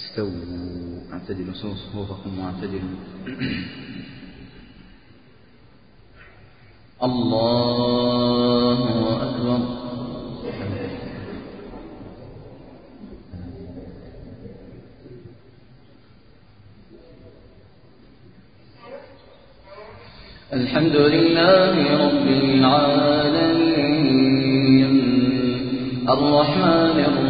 استووا اعتدلوا صفوفكم واعتدلوا الله أكبر. الحمد لله رب العالمين. الرحمن الرحيم.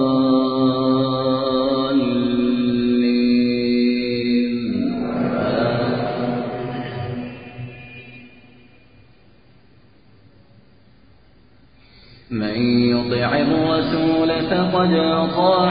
الله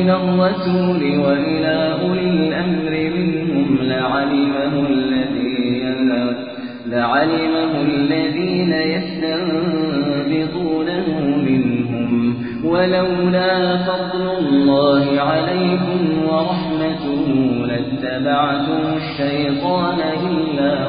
إلى الرسول وإلى أولي الأمر منهم لعلمه الذي لعلمه الذين يستنبطونه منهم ولولا فضل الله عليكم ورحمته لاتبعتم الشيطان إلا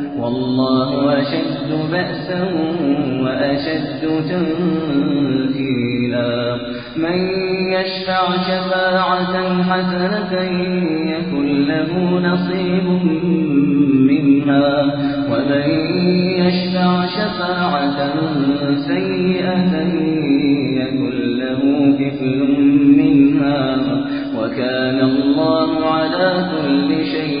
والله أشد بأسا وأشد تنكيلا من يشفع شفاعة حسنة يكن له نصيب منها. ومن يشفع شفاعة سيئة يكن له كفل منها. وكان الله على كل شيء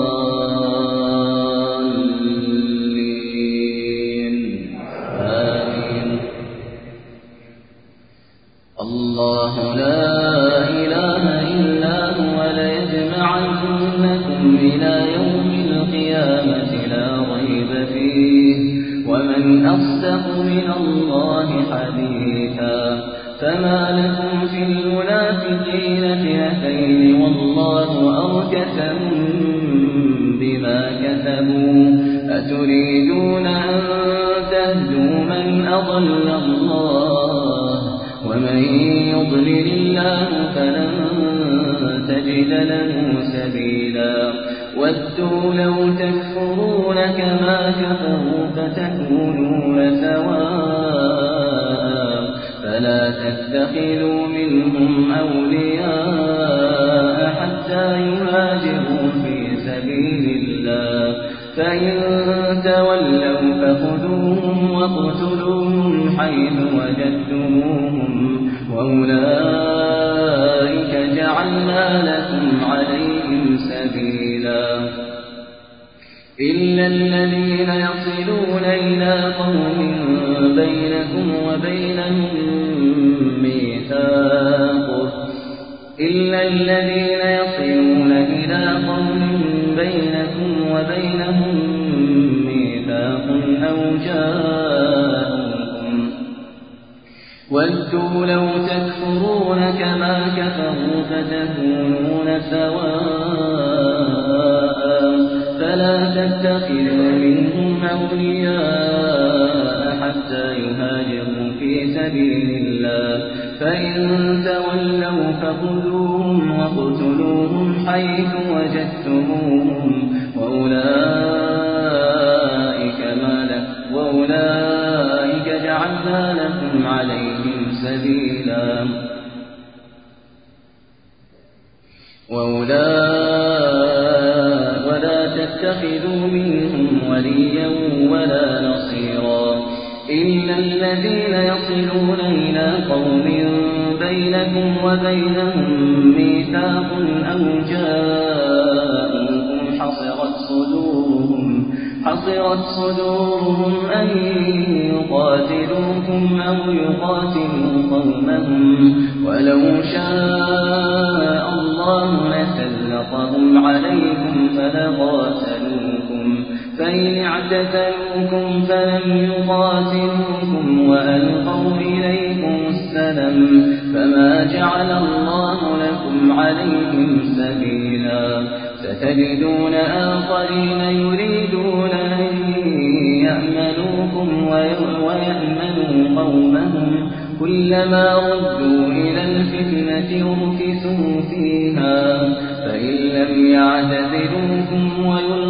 تتخذوا منهم أولياء حتى يهاجروا في سبيل الله فإن تولوا فخذوهم واقتلوهم حيث وجدتموهم وأولئك جعلنا لكم عليهم سبيلا إلا الذين يصلون إلى قوم إلا الذين يصلون إلى قوم بينكم وبينهم ميثاق أو جاءوكم ودوا لو تكفرون كما كفروا فتكونون سواء فلا تتخذوا منهم أولياء حتى يهاجروا سبيل الله. فإن تولوا فخذوهم واقتلوهم حيث وجدتموهم. وأولئك ما لك وأولئك جعلنا لكم عليهم سبيلا. وأولئك ولا تتخذوا منهم وليا ولا نصيرا. إلا الذين يصلون إلى قوم بينكم وبينهم ميثاق أو جاءوكم حصرت صدورهم حصرت صدورهم أن يقاتلوكم أو يقاتلوا قومهم ولو شاء الله لسلطهم عليكم فلقاتلوكم فإن اعتزلوكم فلم يقاتلوكم وألقوا إليكم السلم فما جعل الله لكم عليهم سبيلا ستجدون آخرين يريدون أن يأمنوكم ويأمنوا قومهم كلما ردوا إلى الفتنة أركسوا فيها فإن لم يعتذروكم ويلقوا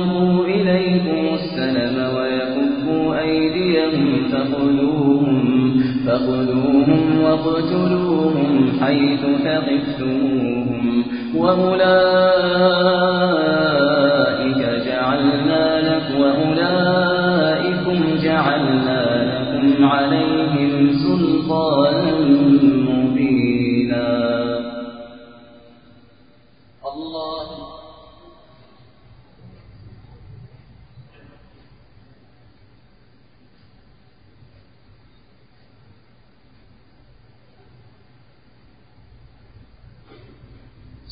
فخذوهم, واقتلوهم حيث ثقفتموهم وأولئك جعلنا لكم وأولئكم جعلنا لكم عليهم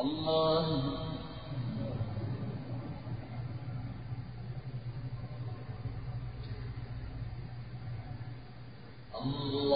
الله. الله.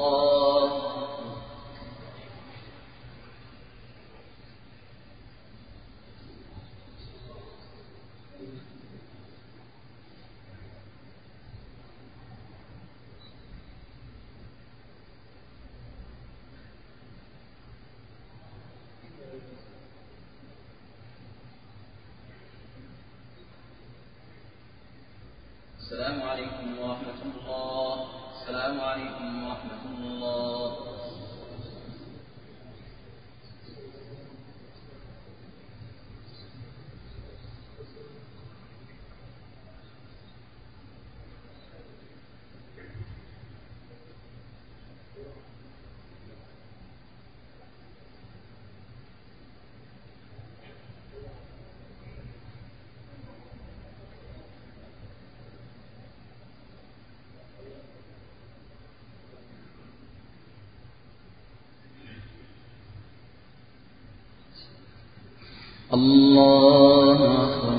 السلام عليكم ورحمة الله الله أكبر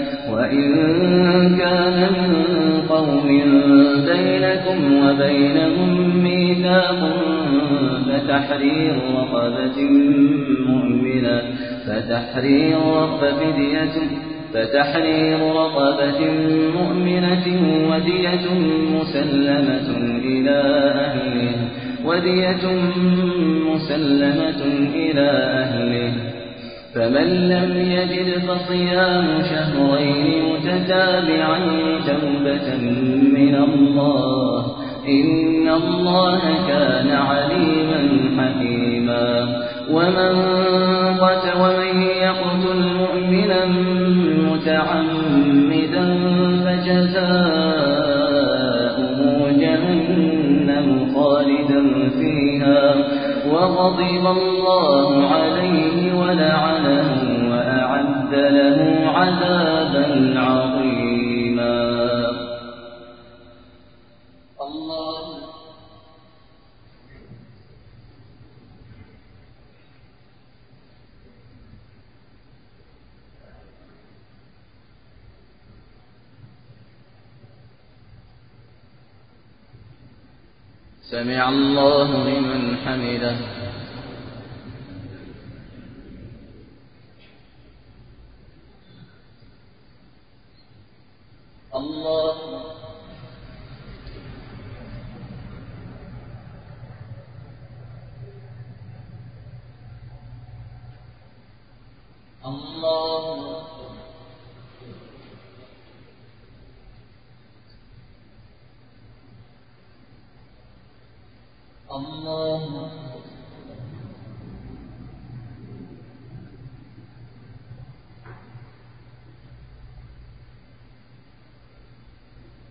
وإن كان من قوم بينكم وبينهم ميثاق فتحرير رقبة مؤمنة فتحرير ففدية فتحرير رقبة مؤمنة ودية مسلمة إلى أهله ودية مسلمة إلى أهله فمن لم يجد فصيام شهرين متتابعين توبة من الله إن الله كان عليما حكيما. ومن قتل ومن يقتل مؤمنا متعمدا فجزاؤه جهنم خالدا فيها. وغضب الله عليه ولعنه وأعد له عذابا عظيما. الله سمع الله لمن حمده. الله الله الله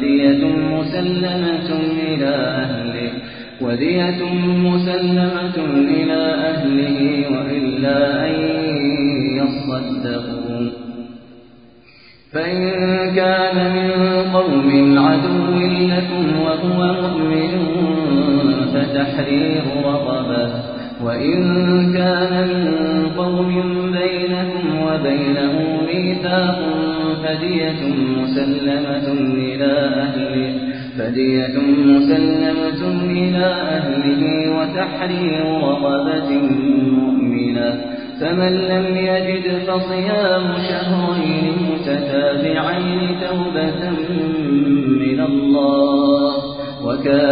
ودية مسلمة إلى أهله. ودية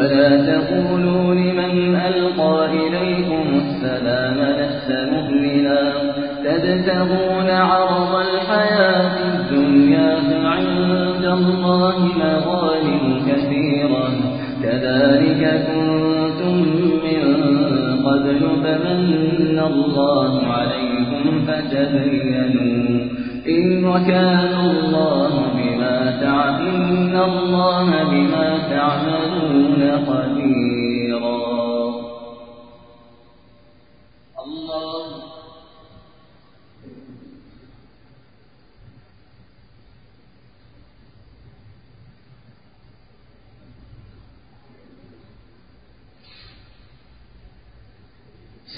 ولا تقولوا لمن ألقى إليكم السلام لست مؤمنا. تبتغون عرض الحياة الدنيا فعند الله مغالم كثيرة. كذلك كنتم من قبل فمن الله عليكم فتبينوا. إن وكان الله بما تعملون الله بما تعملون خبيرا الله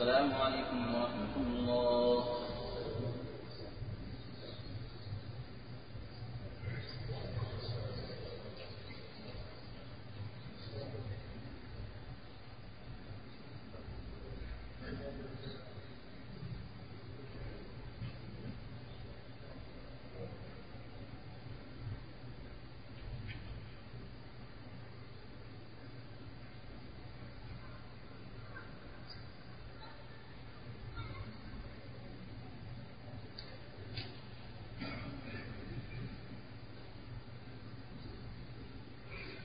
السلام عليكم ورحمة الله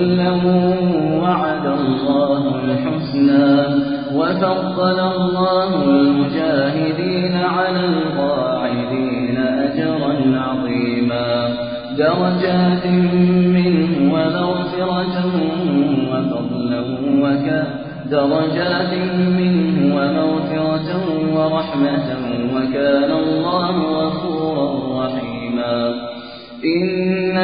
وكلا وعد الله الحسنى وفضل الله المجاهدين على القاعدين أجرا عظيما درجات منه ومغفرة وفضلا وكافرا درجات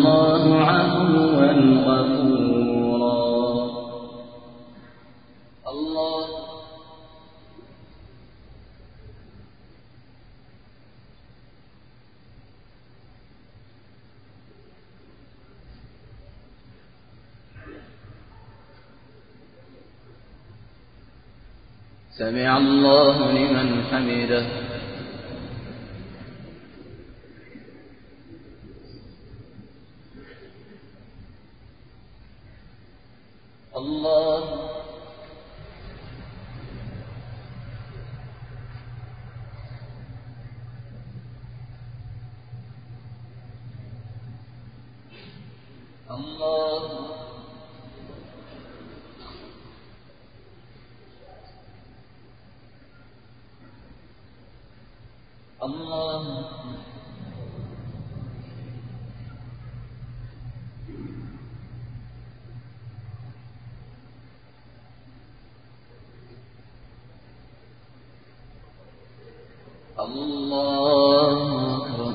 الله عفوا غفورا. سمع الله لمن حمده الله الله الله الله أكبر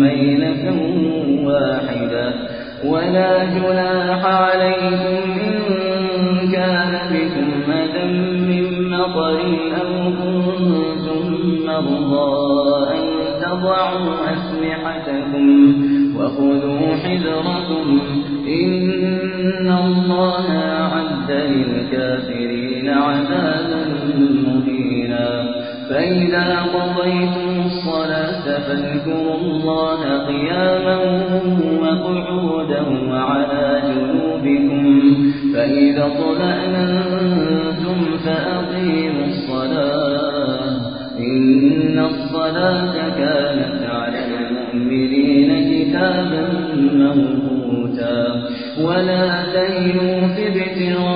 ميلة واحدة ولا جناح عليكم إن كان بكم مدى من مطر أو كنتم مرضى أن تضعوا أسلحتكم وخذوا حذركم إن الله أعد للكافرين عذابا مهينا فإذا قضيتم فاذكروا الله قياما وقعودا وعلى جنوبكم فإذا اطمأنتم فأقيموا الصلاة إن الصلاة كانت على المؤمنين كتابا موقوتا ولا تهنوا في ابتغاء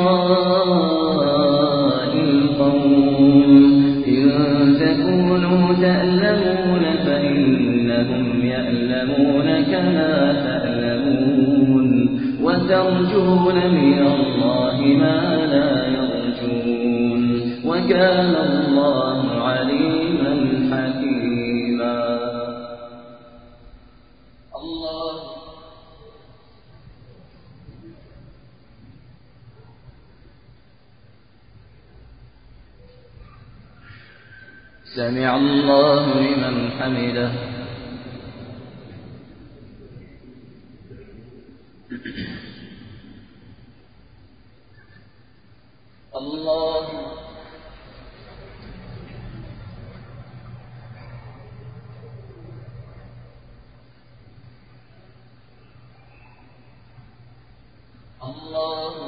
كما تألمون وترجون من الله ما لا يرجون وكان الله عليما حكيما الله. سمع الله لمن حمده الله الله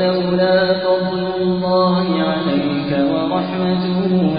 ولولا فضل الله عليك ورحمته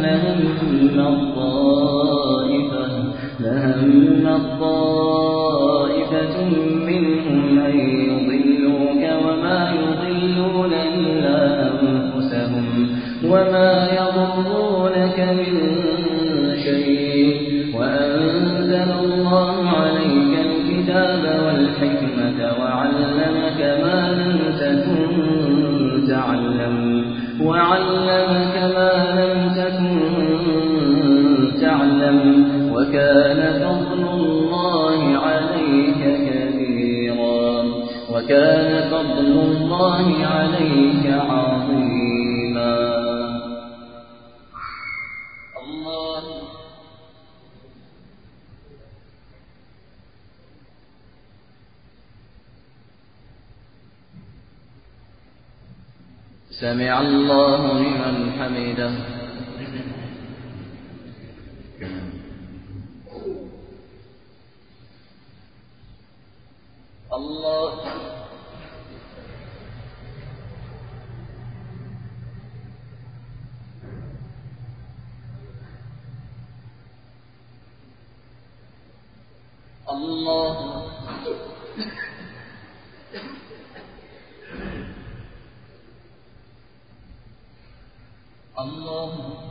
الله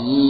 الله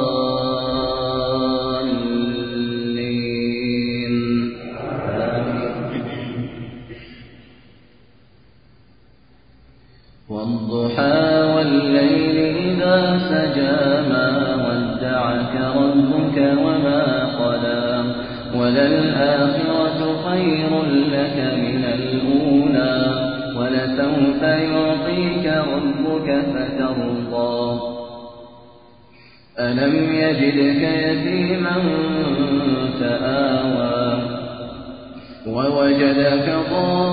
فذاك ضال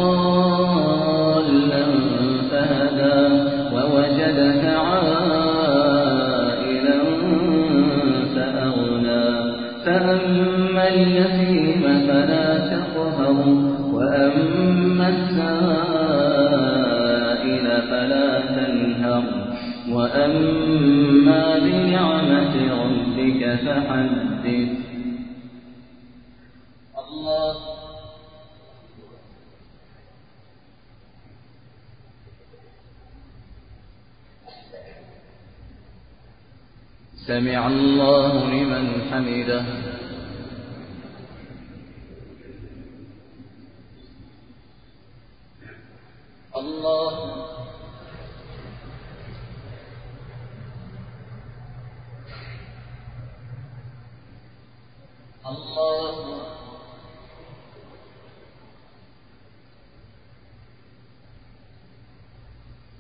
الله الله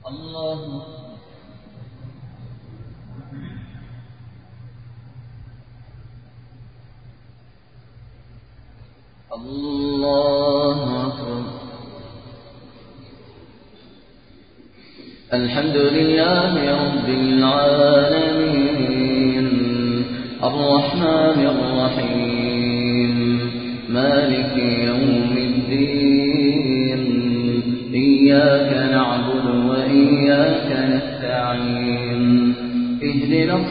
الله الله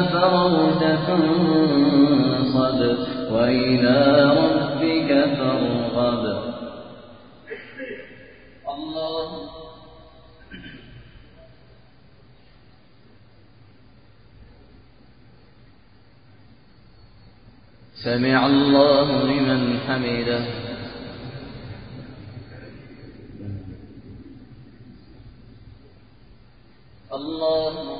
كفرت فانصب وإلى ربك فارغب. الله. سمع الله لمن حمده. الله.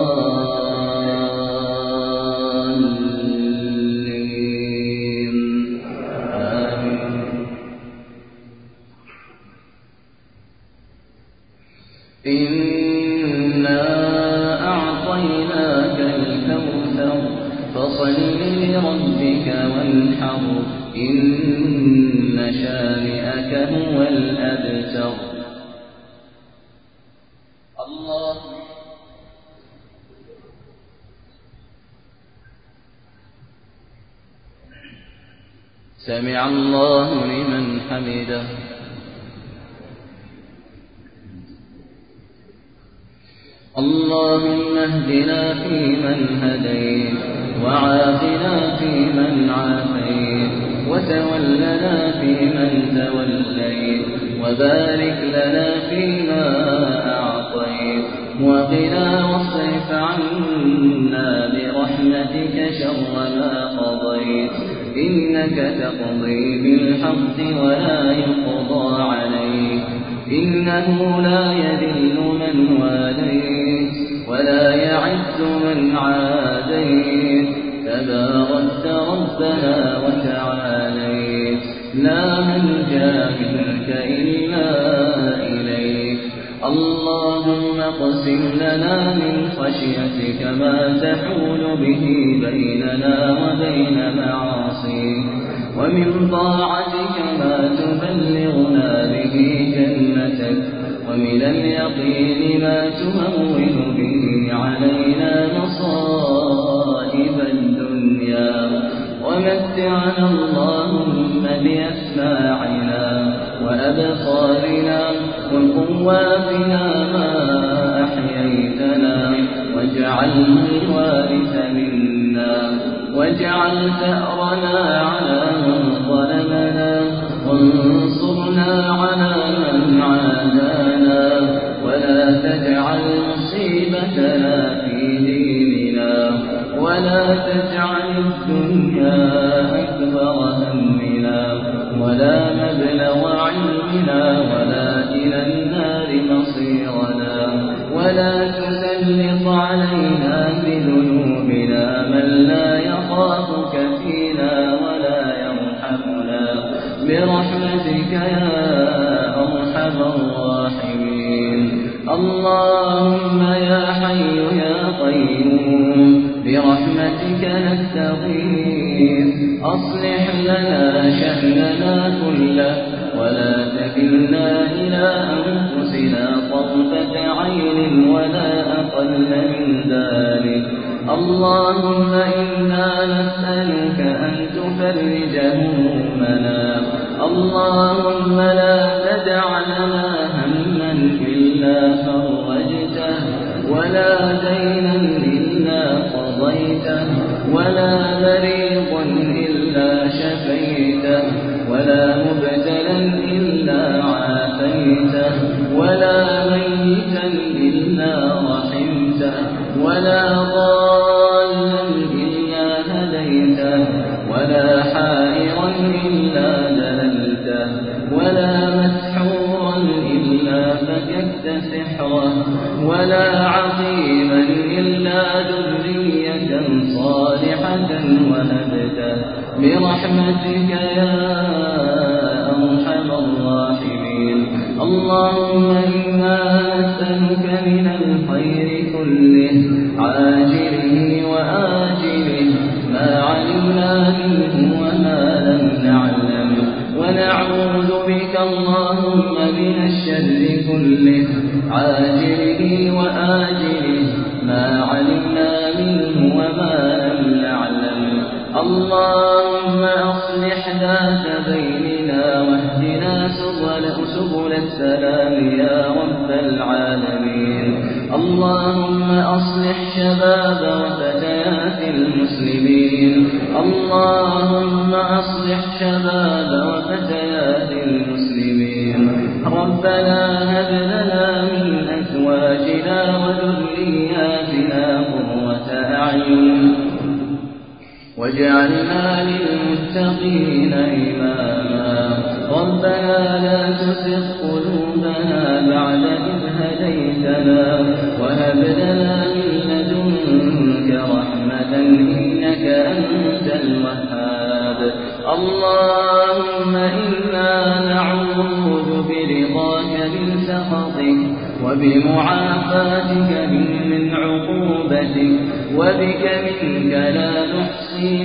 إنه لا يذل من واليت ولا يعز من عاديت. تباركت ربنا وتعاليت. لا منجا منك إلا إليك. اللهم اقسم لنا من خشيتك ما تحول به بيننا وبين معاصيك. ومن طاعتك ما تبلغنا ومن اليقين ما تهون به علينا مصائب الدنيا. ومتعنا اللهم بأسماعنا وأبصارنا وقواتنا ما أحييتنا. واجعله الوارث منا. واجعل ثأرنا على من برحمتك نستغيث. أصلح لنا شأننا كله ولا تكلنا إلى أنفسنا طرفة عين ولا أقل من ذلك. اللهم إنا نسألك أن تفرج همومنا اللهم لا تدع لنا بيننا واهدنا سبل السلام يا رب العالمين. اللهم أصلح شباب وفتيات المسلمين. اللهم أصلح شباب وفتيات المسلمين. ربنا هب لنا من أزواجنا وذرياتنا قرة أعين. واجعلنا للمتقين إماما. ربنا لا تزغ قلوبنا بعد إذ هديتنا وهب لنا من لدنك رحمة إنك أنت الوهاب. اللهم إنا نعوذ برضاك من سخطك وبمعافاتك من عقوبتك وبك منك لا نحصي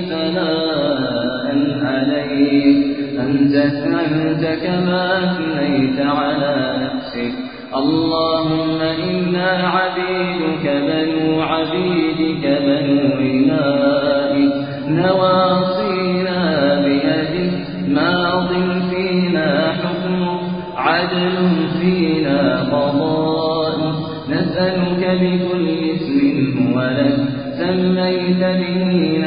ثناء عليك. أنت أنت كما أثنيت على نفسك. اللهم إنا عبيدك بنو عبيدك بنو إمائك. نواصينا بيدك. ماض فينا حكمك. عدل فينا قضاء نسألك بكل اسم هو لك. سميت به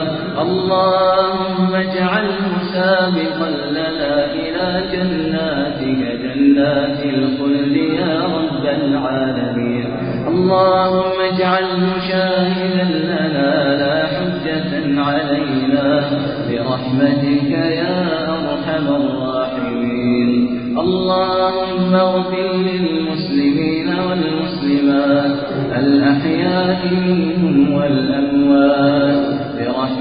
اللهم اجعله سابقا لنا إلى جناتك جنات الخلد يا رب العالمين. اللهم اجعله شاهدا لنا لا حجة علينا برحمتك يا أرحم الراحمين. اللهم اغفر للمسلمين والمسلمات الأحياء منهم والأموات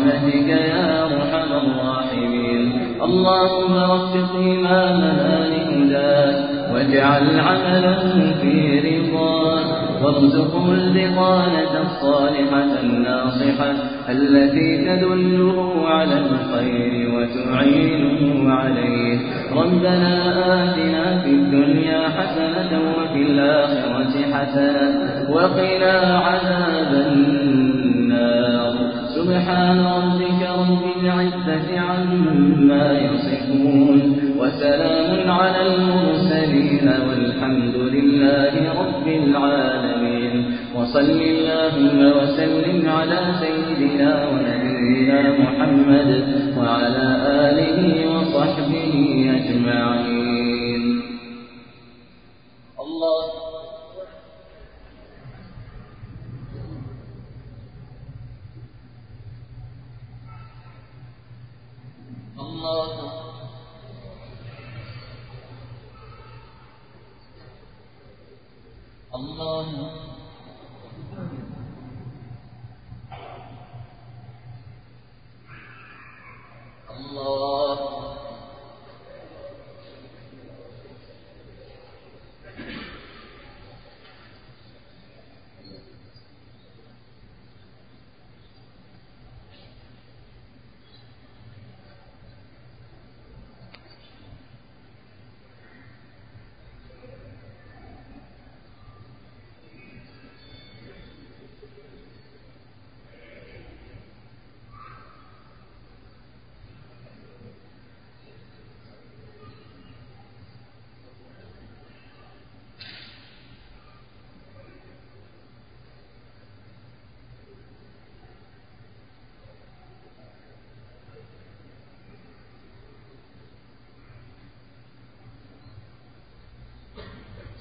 برحمتك يا أرحم الراحمين. اللهم وفق إمامنا لهداك واجعل عمله في رضاك وارزقه البطانة الصالحة الناصحة التي تدله على الخير وتعينه عليه. ربنا آتنا في الدنيا حسنة وفي الآخرة حسنة وقنا عذاب النار. سبحان ربك رب العزة عما يصفون وسلام على المرسلين والحمد لله رب العالمين وصل اللهم وسلم على سيدنا ونبينا محمد وعلى آله